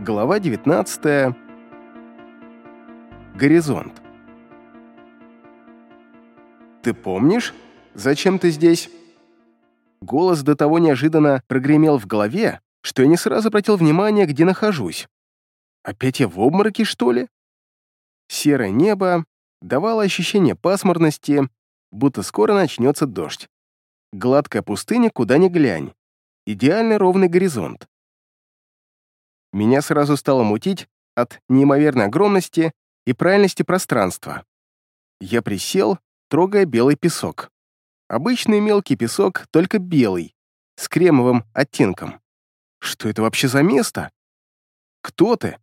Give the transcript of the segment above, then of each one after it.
Глава 19. Горизонт. «Ты помнишь, зачем ты здесь?» Голос до того неожиданно прогремел в голове, что я не сразу обратил внимание, где нахожусь. Опять я в обмороке, что ли? Серое небо давало ощущение пасмурности, будто скоро начнется дождь. Гладкая пустыня, куда ни глянь. Идеально ровный горизонт. Меня сразу стало мутить от неимоверной огромности и правильности пространства. Я присел, трогая белый песок. Обычный мелкий песок, только белый, с кремовым оттенком. Что это вообще за место? Кто ты?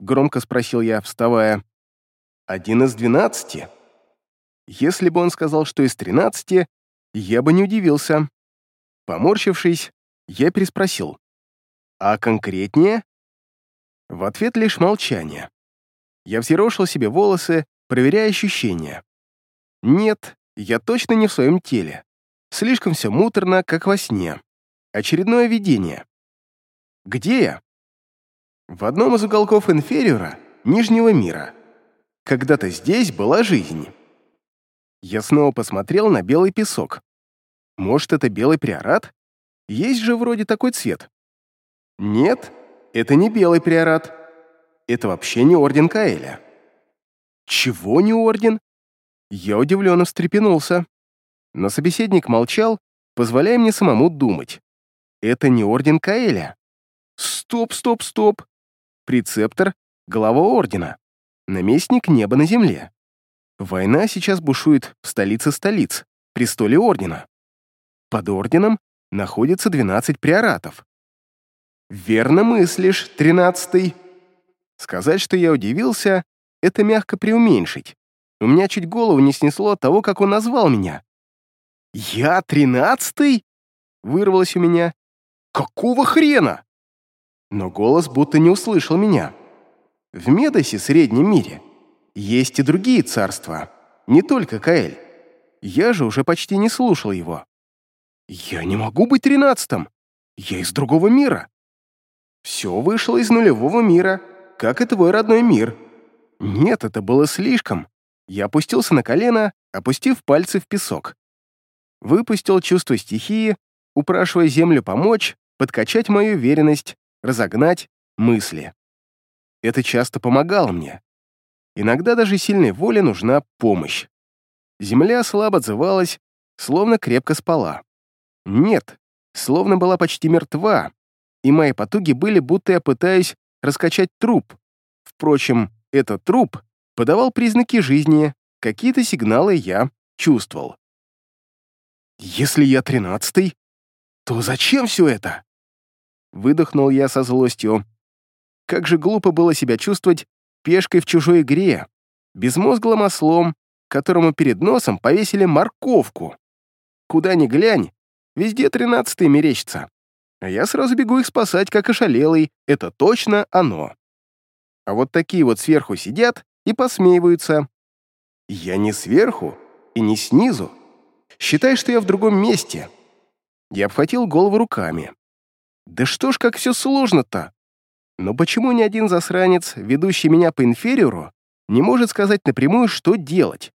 Громко спросил я, вставая. Один из двенадцати. Если бы он сказал, что из тринадцати, я бы не удивился. Поморщившись, я переспросил. А конкретнее? В ответ лишь молчание. Я взъерошил себе волосы, проверяя ощущения. Нет, я точно не в своем теле. Слишком все муторно, как во сне. Очередное видение. Где я? В одном из уголков инфериора, Нижнего мира. Когда-то здесь была жизнь. Я снова посмотрел на белый песок. Может, это белый приорат? Есть же вроде такой цвет. Нет, это не белый приорат. Это вообще не орден Каэля. Чего не орден? Я удивленно встрепенулся. Но собеседник молчал, позволяя мне самому думать. Это не орден Каэля. Стоп, стоп, стоп. Прецептор — глава ордена. Наместник неба на земле. Война сейчас бушует в столице столиц, престоле ордена. Под орденом находится 12 приоратов. «Верно мыслишь, тринадцатый». Сказать, что я удивился, это мягко преуменьшить. У меня чуть голову не снесло от того, как он назвал меня. «Я тринадцатый?» — вырвалось у меня. «Какого хрена?» Но голос будто не услышал меня. В Медосе, среднем мире, есть и другие царства, не только Каэль. Я же уже почти не слушал его. «Я не могу быть тринадцатым! Я из другого мира!» Все вышло из нулевого мира, как и твой родной мир. Нет, это было слишком. Я опустился на колено, опустив пальцы в песок. Выпустил чувство стихии, упрашивая землю помочь, подкачать мою уверенность, разогнать мысли. Это часто помогало мне. Иногда даже сильной воле нужна помощь. Земля слабо отзывалась, словно крепко спала. Нет, словно была почти мертва, и мои потуги были, будто я пытаюсь раскачать труп. Впрочем, этот труп подавал признаки жизни, какие-то сигналы я чувствовал. «Если я тринадцатый, то зачем все это?» Выдохнул я со злостью. Как же глупо было себя чувствовать пешкой в чужой игре, безмозглым ослом, которому перед носом повесили морковку. Куда ни глянь, везде тринадцатый мерещится а я сразу бегу их спасать, как ошалелый, это точно оно. А вот такие вот сверху сидят и посмеиваются. Я не сверху и не снизу. Считай, что я в другом месте. Я обхватил голову руками. Да что ж, как все сложно-то? Но почему ни один засранец, ведущий меня по инфериору, не может сказать напрямую, что делать?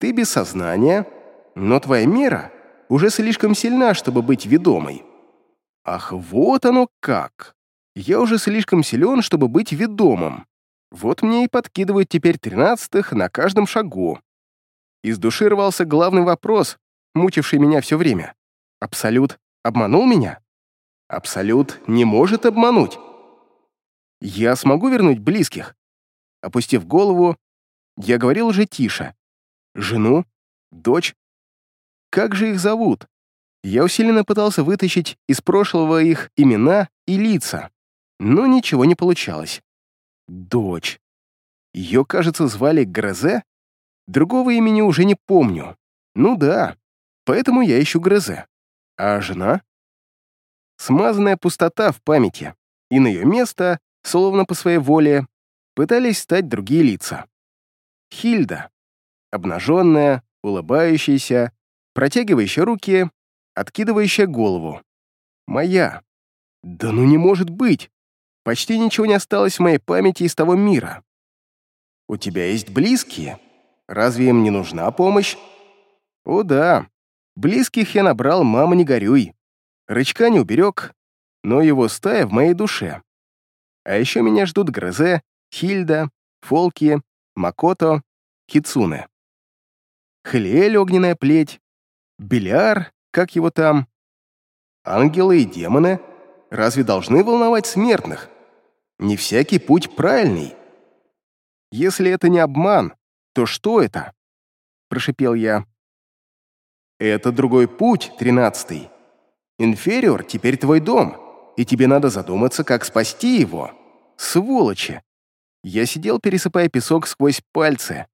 Ты без сознания, но твоя мера уже слишком сильна, чтобы быть ведомой. Ах, вот оно как! Я уже слишком силен, чтобы быть ведомым. Вот мне и подкидывают теперь тринадцатых на каждом шагу. Из души рвался главный вопрос, мучивший меня все время. Абсолют обманул меня? Абсолют не может обмануть. Я смогу вернуть близких? Опустив голову, я говорил уже тише. Жену? Дочь? Как же их зовут? Я усиленно пытался вытащить из прошлого их имена и лица, но ничего не получалось. Дочь. Ее, кажется, звали Грозе? Другого имени уже не помню. Ну да, поэтому я ищу Грозе. А жена? Смазанная пустота в памяти, и на ее место, словно по своей воле, пытались стать другие лица. Хильда. Обнаженная, улыбающаяся, протягивающая руки откидывающая голову. Моя. Да ну не может быть! Почти ничего не осталось в моей памяти из того мира. У тебя есть близкие. Разве им не нужна помощь? О да, близких я набрал, мама, не горюй. Рычка не уберег, но его стая в моей душе. А еще меня ждут Грозе, Хильда, Фолки, Макото, Кицуне. Хелиэль огненная плеть, Беляр, как его там. Ангелы и демоны разве должны волновать смертных? Не всякий путь правильный. Если это не обман, то что это? Прошипел я. Это другой путь, тринадцатый. Инфериор теперь твой дом, и тебе надо задуматься, как спасти его. Сволочи! Я сидел, пересыпая песок сквозь пальцы.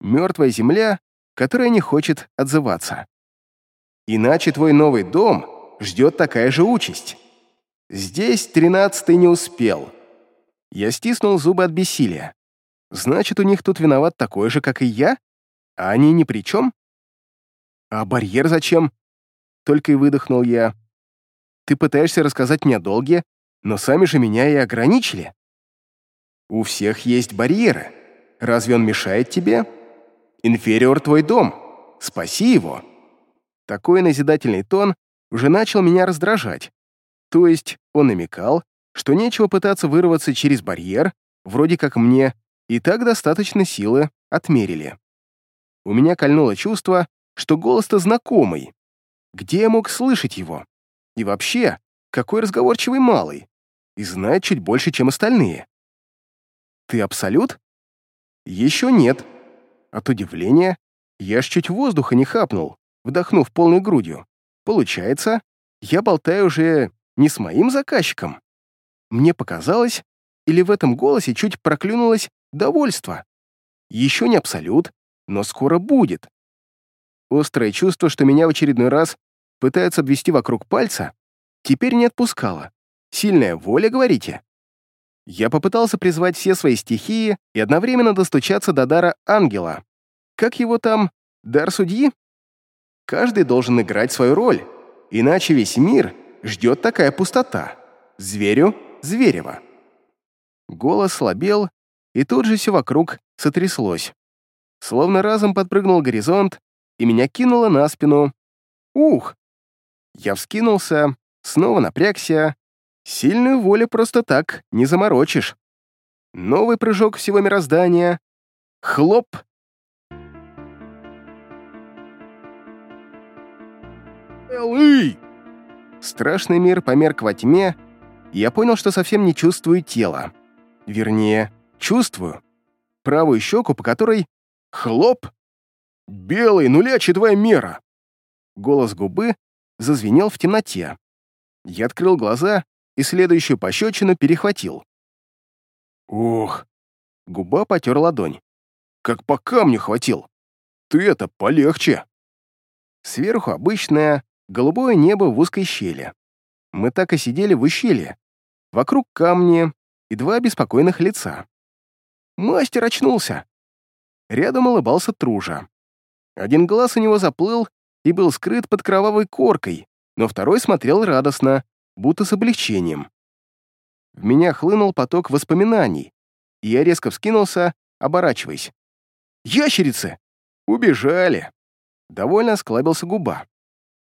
Мертвая земля, которая не хочет отзываться. Иначе твой новый дом ждет такая же участь. Здесь тринадцатый не успел. Я стиснул зубы от бессилия. Значит, у них тут виноват такой же, как и я? А они ни при чем? А барьер зачем? Только и выдохнул я. Ты пытаешься рассказать мне о долге, но сами же меня и ограничили. У всех есть барьеры. Разве он мешает тебе? Инфериор твой дом. Спаси его. Такой назидательный тон уже начал меня раздражать. То есть он намекал, что нечего пытаться вырваться через барьер, вроде как мне и так достаточно силы отмерили. У меня кольнуло чувство, что голос-то знакомый. Где я мог слышать его? И вообще, какой разговорчивый малый. И знает чуть больше, чем остальные. Ты абсолют? Еще нет. От удивления я ж чуть воздуха не хапнул, вдохнув полной грудью. Получается, я болтаю уже не с моим заказчиком. Мне показалось, или в этом голосе чуть проклюнулось довольство. Еще не абсолют, но скоро будет. Острое чувство, что меня в очередной раз пытаются обвести вокруг пальца, теперь не отпускало. Сильная воля, говорите? Я попытался призвать все свои стихии и одновременно достучаться до дара ангела. Как его там? Дар судьи? Каждый должен играть свою роль, иначе весь мир ждет такая пустота. Зверю — зверево. Голос слабел, и тут же все вокруг сотряслось. Словно разом подпрыгнул горизонт, и меня кинуло на спину. Ух! Я вскинулся, снова напрягся. Сильную волю просто так не заморочишь. Новый прыжок всего мироздания. Хлоп! Элый! Страшный мир померк во тьме, и я понял, что совсем не чувствую тела. Вернее, чувствую. Правую щеку, по которой хлоп «Белый, нулячий твоя мера!» Голос губы зазвенел в темноте. Я открыл глаза и следующую пощечину перехватил. «Ох!» Губа потер ладонь. «Как по камню хватил! Ты это полегче!» Сверху обычное голубое небо в узкой щели. Мы так и сидели в ущелье. Вокруг камни и два беспокойных лица. Мастер очнулся. Рядом улыбался Тружа. Один глаз у него заплыл и был скрыт под кровавой коркой, но второй смотрел радостно, будто с облегчением. В меня хлынул поток воспоминаний, и я резко вскинулся, оборачиваясь. «Ящерицы! Убежали!» Довольно склабился губа.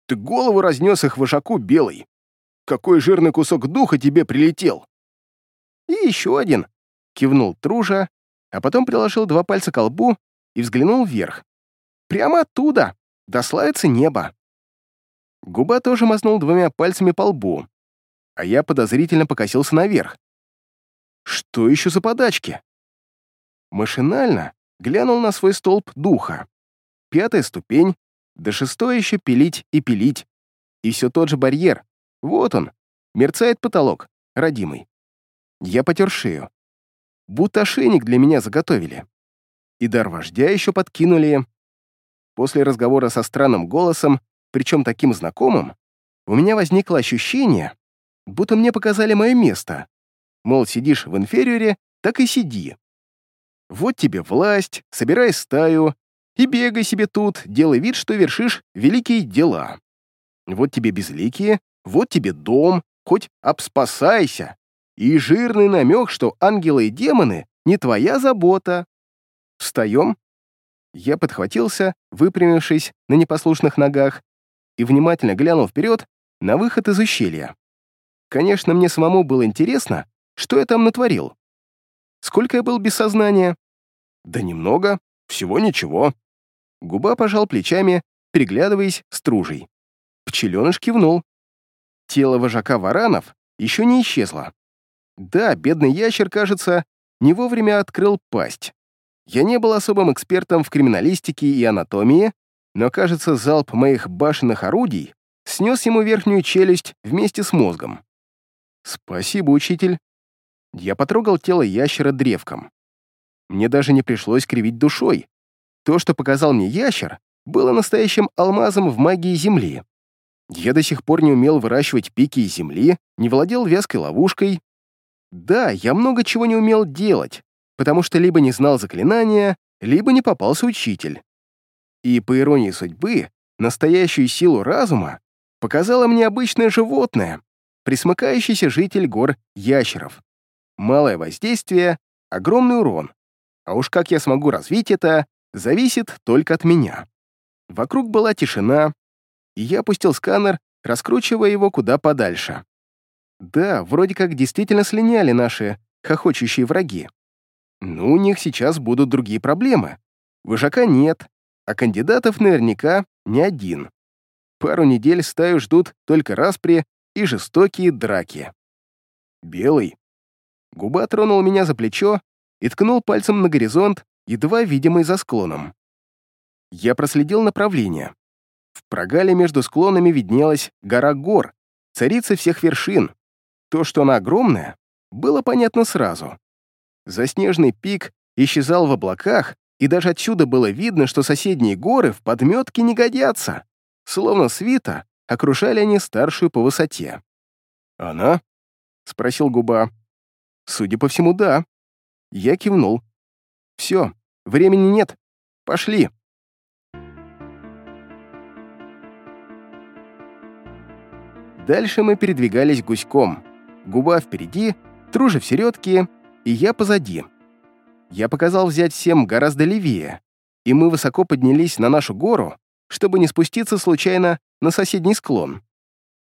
«Ты голову разнес их вожаку белый! Какой жирный кусок духа тебе прилетел!» «И еще один!» — кивнул Тружа, а потом приложил два пальца к лбу и взглянул вверх. Прямо оттуда, до славицы неба. Губа тоже мазнул двумя пальцами по лбу, а я подозрительно покосился наверх. Что еще за подачки? Машинально глянул на свой столб духа. Пятая ступень, до шестой еще пилить и пилить. И все тот же барьер. Вот он, мерцает потолок, родимый. Я потер шею. Будто ошейник для меня заготовили. И дар вождя еще подкинули. После разговора со странным голосом, причем таким знакомым, у меня возникло ощущение, будто мне показали мое место. Мол, сидишь в инфериоре, так и сиди. Вот тебе власть, собирай стаю и бегай себе тут, делай вид, что вершишь великие дела. Вот тебе безликие, вот тебе дом, хоть обспасайся. И жирный намек, что ангелы и демоны не твоя забота. Встаем? Я подхватился, выпрямившись на непослушных ногах, и внимательно глянул вперед на выход из ущелья. Конечно, мне самому было интересно, что я там натворил. Сколько я был без сознания? Да немного, всего ничего. Губа пожал плечами, переглядываясь с тружей. Пчеленыш кивнул. Тело вожака варанов еще не исчезло. Да, бедный ящер, кажется, не вовремя открыл пасть. Я не был особым экспертом в криминалистике и анатомии, но, кажется, залп моих башенных орудий снес ему верхнюю челюсть вместе с мозгом. «Спасибо, учитель». Я потрогал тело ящера древком. Мне даже не пришлось кривить душой. То, что показал мне ящер, было настоящим алмазом в магии Земли. Я до сих пор не умел выращивать пики из земли, не владел вязкой ловушкой. Да, я много чего не умел делать, потому что либо не знал заклинания, либо не попался учитель. И, по иронии судьбы, настоящую силу разума показало мне обычное животное, присмыкающийся житель гор ящеров. Малое воздействие, огромный урон. А уж как я смогу развить это, зависит только от меня. Вокруг была тишина, и я опустил сканер, раскручивая его куда подальше. Да, вроде как действительно слиняли наши хохочущие враги. Но у них сейчас будут другие проблемы. Выжака нет, а кандидатов наверняка не один. Пару недель стаю ждут только распри и жестокие драки. Белый. Губа тронул меня за плечо и ткнул пальцем на горизонт, едва видимый за склоном. Я проследил направление. В прогале между склонами виднелась гора гор, царица всех вершин. То, что она огромная, было понятно сразу. Заснеженный пик исчезал в облаках, и даже отсюда было видно, что соседние горы в подметке не годятся. Словно свита, окружали они старшую по высоте. «Она?» — спросил Губа. «Судя по всему, да». Я кивнул. «Все, времени нет. Пошли». Дальше мы передвигались гуськом. Губа впереди, Тружа в середке, и я позади. Я показал взять всем гораздо левее, и мы высоко поднялись на нашу гору, чтобы не спуститься случайно на соседний склон.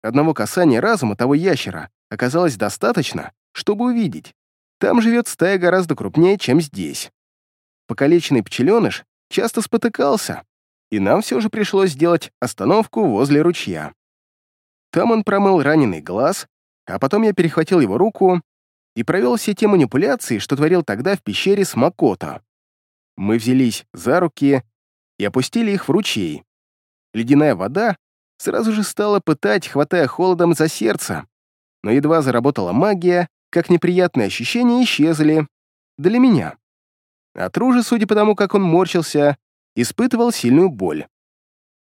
Одного касания разума того ящера оказалось достаточно, чтобы увидеть. Там живет стая гораздо крупнее, чем здесь. Покалеченный пчеленыш часто спотыкался, и нам все же пришлось сделать остановку возле ручья. Там он промыл раненый глаз, а потом я перехватил его руку и провел все те манипуляции, что творил тогда в пещере с Макото. Мы взялись за руки и опустили их в ручей. Ледяная вода сразу же стала пытать, хватая холодом за сердце. Но едва заработала магия, как неприятные ощущения исчезли. Для меня. А Тружи, судя по тому, как он морщился, испытывал сильную боль.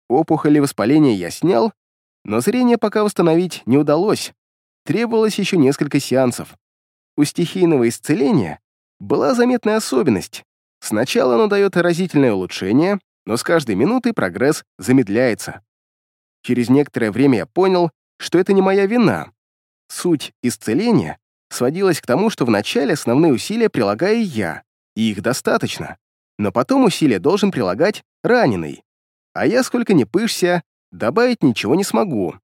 Опухоли воспаления я снял, но зрение пока восстановить не удалось. Требовалось еще несколько сеансов. У стихийного исцеления была заметная особенность. Сначала оно дает разительное улучшение, но с каждой минутой прогресс замедляется. Через некоторое время я понял, что это не моя вина. Суть исцеления сводилась к тому, что вначале основные усилия прилагаю я, и их достаточно, но потом усилия должен прилагать раненый. А я, сколько ни пышься, добавить ничего не смогу.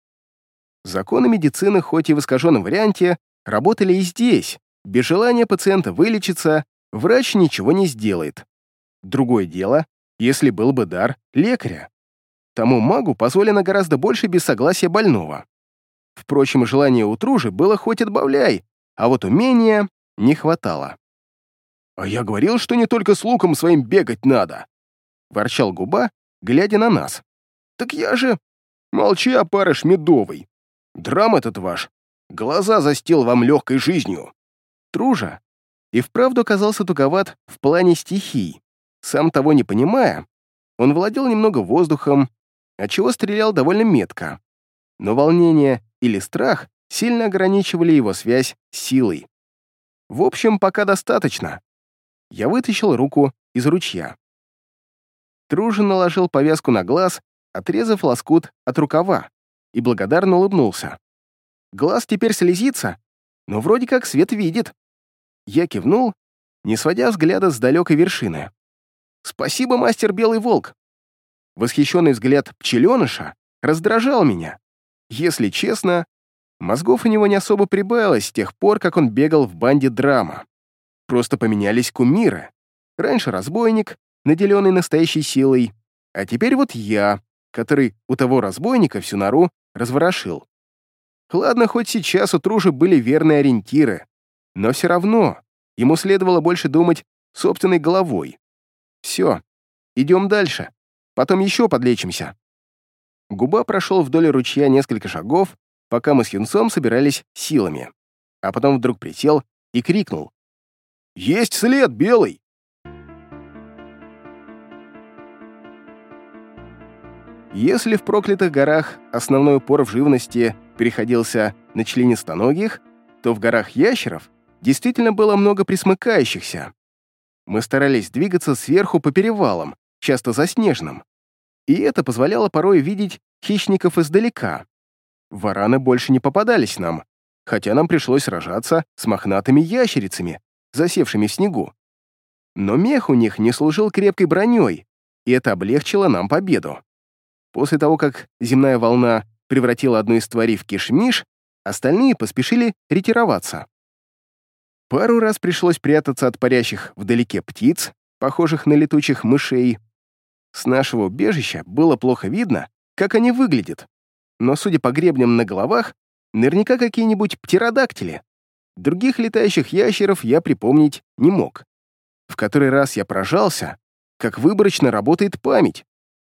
Законы медицины, хоть и в искаженном варианте, работали и здесь. Без желания пациента вылечиться, врач ничего не сделает. Другое дело, если был бы дар лекаря. Тому магу позволено гораздо больше без согласия больного. Впрочем, желание у Тружи было хоть отбавляй, а вот умения не хватало. «А я говорил, что не только с луком своим бегать надо!» — ворчал губа, глядя на нас. «Так я же...» «Молчи, опарыш медовый! Драм этот ваш! Глаза застил вам легкой жизнью!» Тружа и вправду оказался туговат в плане стихий. Сам того не понимая, он владел немного воздухом, отчего стрелял довольно метко. Но волнение или страх сильно ограничивали его связь с силой. В общем, пока достаточно. Я вытащил руку из ручья. Тружин наложил повязку на глаз, отрезав лоскут от рукава, и благодарно улыбнулся. «Глаз теперь слезится? но вроде как свет видит. Я кивнул, не сводя взгляда с далекой вершины. «Спасибо, мастер Белый Волк!» Восхищенный взгляд пчеленыша раздражал меня. Если честно, мозгов у него не особо прибавилось с тех пор, как он бегал в банде драма. Просто поменялись кумиры. Раньше разбойник, наделенный настоящей силой, а теперь вот я, который у того разбойника всю нору разворошил. Ладно, хоть сейчас у Тружи были верные ориентиры, но все равно ему следовало больше думать собственной головой. Все, идем дальше, потом еще подлечимся. Губа прошел вдоль ручья несколько шагов, пока мы с юнцом собирались силами, а потом вдруг присел и крикнул. «Есть след, белый!» Если в проклятых горах основной упор в живности переходился на членистоногих, то в горах ящеров действительно было много присмыкающихся. Мы старались двигаться сверху по перевалам, часто заснеженным, и это позволяло порой видеть хищников издалека. Вараны больше не попадались нам, хотя нам пришлось сражаться с мохнатыми ящерицами, засевшими в снегу. Но мех у них не служил крепкой броней, и это облегчило нам победу. После того, как земная волна превратила одну из тварей в кишмиш, остальные поспешили ретироваться. Пару раз пришлось прятаться от парящих вдалеке птиц, похожих на летучих мышей. С нашего убежища было плохо видно, как они выглядят, но, судя по гребням на головах, наверняка какие-нибудь птеродактили. Других летающих ящеров я припомнить не мог. В который раз я прожался, как выборочно работает память.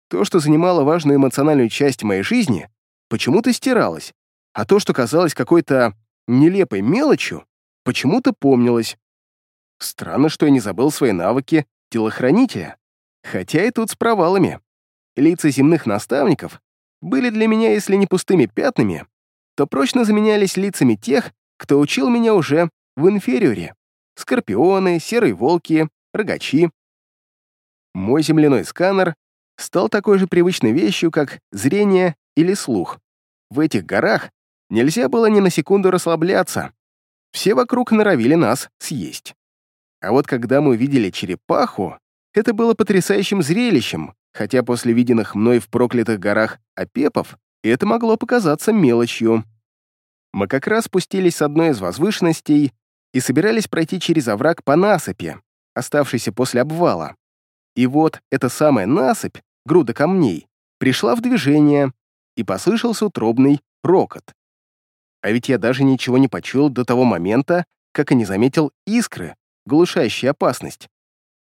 То, что занимало важную эмоциональную часть моей жизни, почему-то стиралось, а то, что казалось какой-то нелепой мелочью, почему-то помнилось. Странно, что я не забыл свои навыки телохранителя, хотя и тут с провалами. Лица земных наставников были для меня, если не пустыми пятнами, то прочно заменялись лицами тех, кто учил меня уже в инфериоре. Скорпионы, серые волки, рогачи. Мой земляной сканер стал такой же привычной вещью, как зрение или слух. В этих горах нельзя было ни на секунду расслабляться. Все вокруг норовили нас съесть. А вот когда мы увидели черепаху, это было потрясающим зрелищем, хотя после виденных мной в проклятых горах опепов это могло показаться мелочью. Мы как раз спустились с одной из возвышенностей и собирались пройти через овраг по насыпи, оставшейся после обвала. И вот эта самая насыпь груда камней, пришла в движение, и послышался утробный рокот. А ведь я даже ничего не почуял до того момента, как и не заметил искры, глушающие опасность.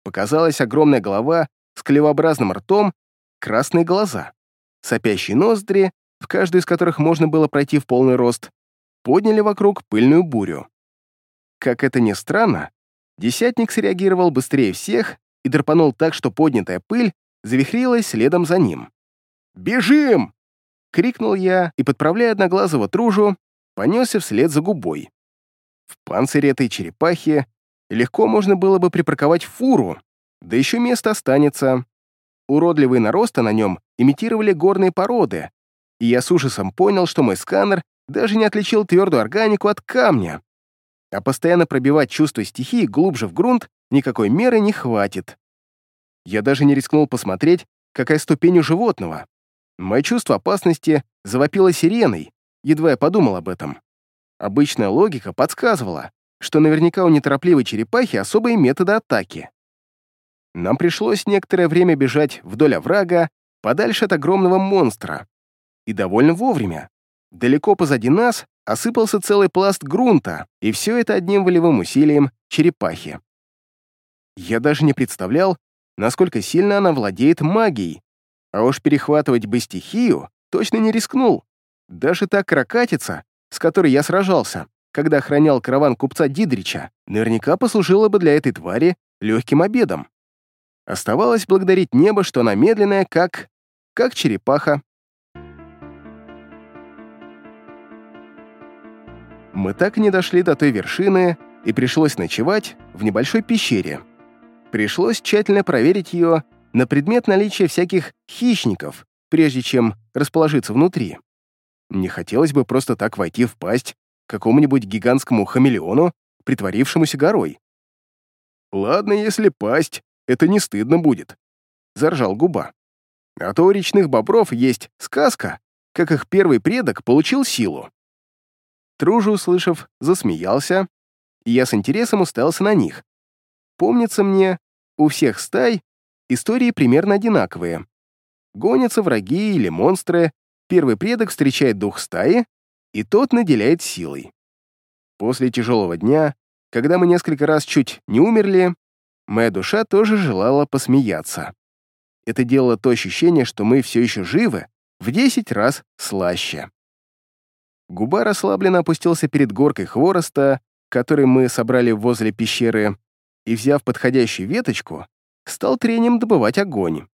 Показалась огромная голова с клевообразным ртом, красные глаза, сопящие ноздри, в каждую из которых можно было пройти в полный рост, подняли вокруг пыльную бурю. Как это ни странно, десятник среагировал быстрее всех и драпанул так, что поднятая пыль завихрилась следом за ним. «Бежим!» — крикнул я и, подправляя одноглазого тружу, понесся вслед за губой. В панцире этой черепахи легко можно было бы припарковать фуру, да еще место останется. Уродливые наросты на нем имитировали горные породы, и я с ужасом понял, что мой сканер даже не отличил твердую органику от камня. А постоянно пробивать чувство стихии глубже в грунт никакой меры не хватит. Я даже не рискнул посмотреть, какая ступень у животного. Мое чувство опасности завопило сиреной, едва я подумал об этом. Обычная логика подсказывала, что наверняка у неторопливой черепахи особые методы атаки. Нам пришлось некоторое время бежать вдоль оврага, подальше от огромного монстра. И довольно вовремя. Далеко позади нас осыпался целый пласт грунта, и все это одним волевым усилием черепахи. Я даже не представлял, насколько сильно она владеет магией. А уж перехватывать бы стихию точно не рискнул. Даже та крокатица, с которой я сражался, когда охранял караван купца Дидрича, наверняка послужила бы для этой твари легким обедом. Оставалось благодарить небо, что она медленная, как... как черепаха. Мы так и не дошли до той вершины, и пришлось ночевать в небольшой пещере, Пришлось тщательно проверить ее на предмет наличия всяких хищников, прежде чем расположиться внутри. Не хотелось бы просто так войти в пасть какому-нибудь гигантскому хамелеону, притворившемуся горой. «Ладно, если пасть, это не стыдно будет», — заржал губа. «А то у речных бобров есть сказка, как их первый предок получил силу». Тружа, услышав, засмеялся, и я с интересом уставился на них. Помнится мне, у всех стай истории примерно одинаковые. Гонятся враги или монстры, первый предок встречает дух стаи, и тот наделяет силой. После тяжелого дня, когда мы несколько раз чуть не умерли, моя душа тоже желала посмеяться. Это делало то ощущение, что мы все еще живы, в десять раз слаще. Губа расслабленно опустился перед горкой хвороста, который мы собрали возле пещеры, и, взяв подходящую веточку, стал трением добывать огонь.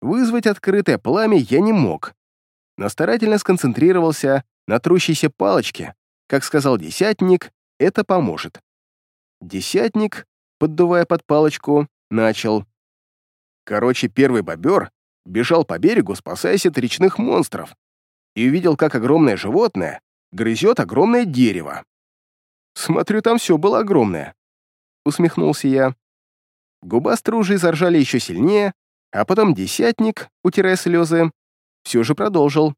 Вызвать открытое пламя я не мог, но старательно сконцентрировался на трущейся палочке. Как сказал десятник, это поможет. Десятник, поддувая под палочку, начал. Короче, первый бобер бежал по берегу, спасаясь от речных монстров, и увидел, как огромное животное грызет огромное дерево. Смотрю, там все было огромное. Усмехнулся я. Губа стружей заржали еще сильнее, а потом десятник, утирая слезы, все же продолжил.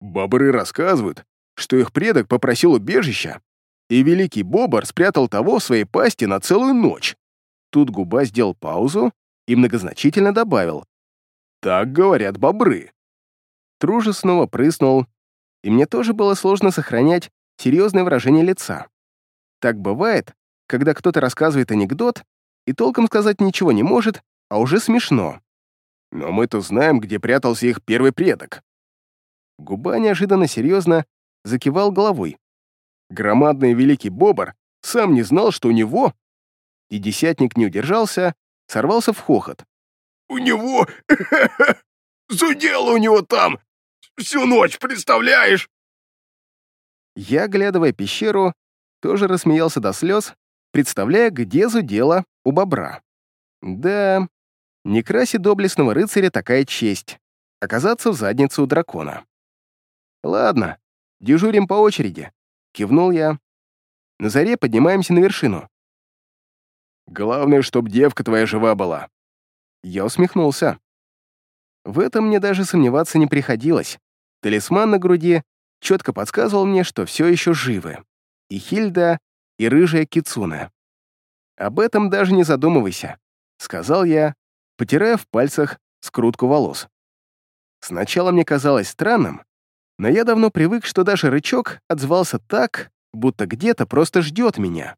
Бобры рассказывают, что их предок попросил убежища, и великий бобр спрятал того в своей пасти на целую ночь. Тут губа сделал паузу и многозначительно добавил. «Так говорят бобры». Тружа снова прыснул, и мне тоже было сложно сохранять серьезное выражение лица. Так бывает, когда кто-то рассказывает анекдот и толком сказать ничего не может, а уже смешно. Но мы-то знаем, где прятался их первый предок. Губа неожиданно серьезно закивал головой. Громадный великий бобр сам не знал, что у него... И десятник не удержался, сорвался в хохот. «У него... Зудело у него там! Всю ночь, представляешь?» Я, глядывая пещеру, тоже рассмеялся до слез, представляя, где зудело у бобра. Да, не красит доблестного рыцаря такая честь — оказаться в заднице у дракона. Ладно, дежурим по очереди. Кивнул я. На заре поднимаемся на вершину. Главное, чтоб девка твоя жива была. Я усмехнулся. В этом мне даже сомневаться не приходилось. Талисман на груди четко подсказывал мне, что все еще живы. И Хильда, и рыжая Кицуна. Об этом даже не задумывайся, сказал я, потирая в пальцах скрутку волос. Сначала мне казалось странным, но я давно привык, что даже рычаг отзвался так, будто где-то просто ждет меня.